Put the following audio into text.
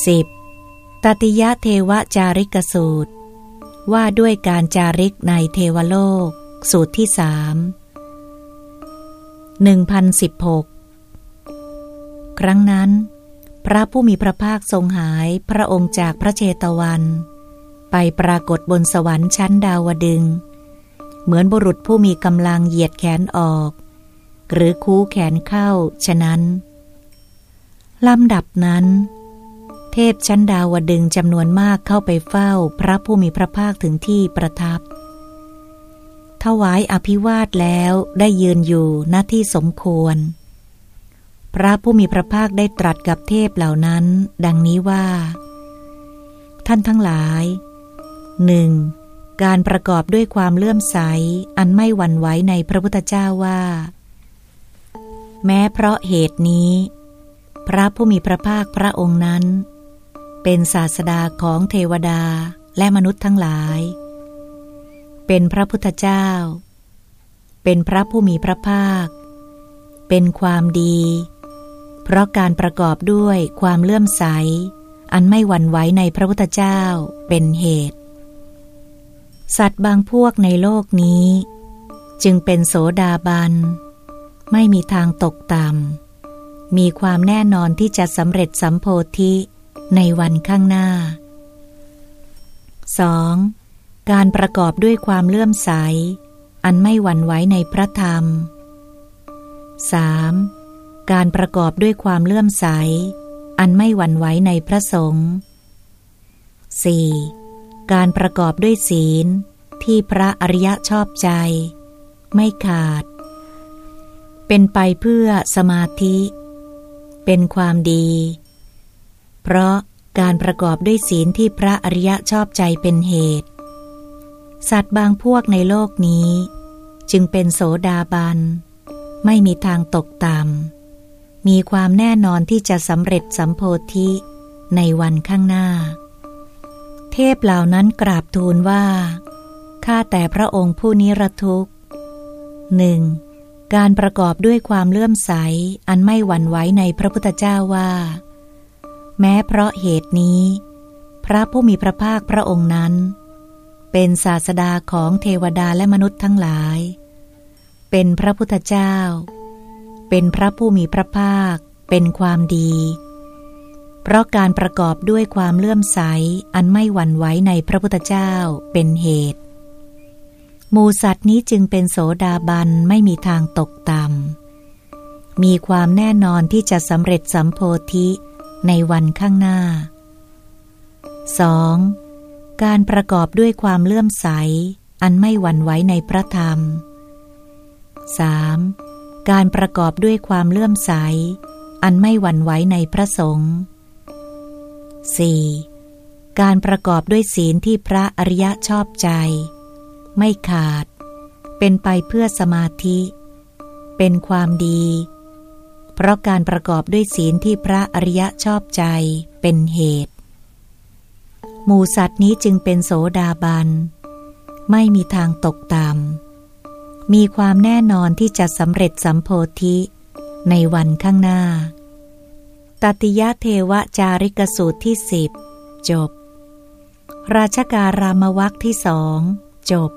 10. ตติยะเทวจาริกสูตร ว่าด้วยการจาริกในเทวโลก สูตรที่สามหนึ่งพันสิบหกครั้งนั้น พระผู้มีพระภาคทรงหายพระองค์จากพระเจตวัน ไปปรากฏบนสวรรค์ชั้นดาวดึง เหมือนบุรุษผู้มีกำลังเหยียดแขนออก หรือคูแขนเข้า ฉะนั้นลำดับนั้น เทพชั้นดาวดึงจำนวนมากเข้าไปเฝ้าพระผู้มีพระภาคถึงที่ประทับ ถวายอภิวาทแล้วได้ยืนอยู่หน้าที่สมควร พระผู้มีพระภาคได้ตรัสกับเทพเหล่านั้น ดังนี้ว่า ท่านทั้งหลายหนึ่งการประกอบด้วยความเลื่อมใส อันไม่หวั่นไหวในพระพุทธเจ้าว่า แม้เพราะเหตุนี้ พระผู้มีพระภาคพระองค์นั้น เป็นศาสดาของเทวดาและมนุษย์ทั้งหลาย เป็นพระพุทธเจ้า เป็นพระผู้มีพระภาค เป็นความดี เพราะการประกอบด้วยความเลื่อมใส อันไม่หวั่นไหวในพระพุทธเจ้าเป็นเหตุ สัตว์บางพวกในโลกนี้ จึงเป็นโสดาบัน ไม่มีทางตกต่ำมีความแน่นอนที่จะสำเร็จสัมโพธิ ในวันข้างหน้า 2. การประกอบด้วยความเลื่อมใส อันไม่หวั่นไหวในพระธรรม 3. การประกอบด้วยความเลื่อมใส อันไม่หวั่นไหวในพระสงฆ์ 4. การประกอบด้วยศีลที่พระอริยะชอบใจ ไม่ขาด เป็นไปเพื่อสมาธิ เป็นความดี เพราะการประกอบด้วยศีลที่พระอริยะชอบใจเป็นเหตุ สัตว์บางพวกในโลกนี้ จึงเป็นโสดาบัน ไม่มีทางตกต่ำมีความแน่นอนที่จะสำเร็จสัมโพธิในวันข้างหน้า เทพเหล่านั้นกราบทูลว่า ข้าแต่พระองค์ผู้นิรทุกข์หนึ่งการประกอบด้วยความเลื่อมใสอันไม่หวั่นไหวในพระพุทธเจ้าว่า แม้เพราะเหตุนี้ พระผู้มีพระภาคพระองค์นั้น เป็นศาสดาของเทวดาและมนุษย์ทั้งหลาย เป็นพระพุทธเจ้า เป็นพระผู้มีพระภาค เป็นความดี เพราะการประกอบด้วยความเลื่อมใสอันไม่หวั่นไหวในพระพุทธเจ้าเป็นเหตุหมูสัตว์นี้จึงเป็นโสดาบันไม่มีทางตกต่ำมีความแน่นอนที่จะสำเร็จสัมโพธิ ในวันข้างหน้า 2. การประกอบด้วยความเลื่อมใส อันไม่หวั่นไหวในพระธรรม 3. การประกอบด้วยความเลื่อมใส อันไม่หวั่นไหวในพระสงฆ์ 4. การประกอบด้วยศีลที่พระอริยะชอบใจ ไม่ขาด เป็นไปเพื่อสมาธิ เป็นความดี ราะการประกอบด้วยศีลที่พระอริยะชอบใจเป็นเหตุ หมูสัตว์นี้จึงเป็นโสดาบัน ไม่มีทางตกตามมีความแน่นอนที่จะสำเร็จสัมโพธิในวันข้างหน้า ตติยะเทวจาริกสูตรที่สิบจบ ราชการามวักที่สองจบ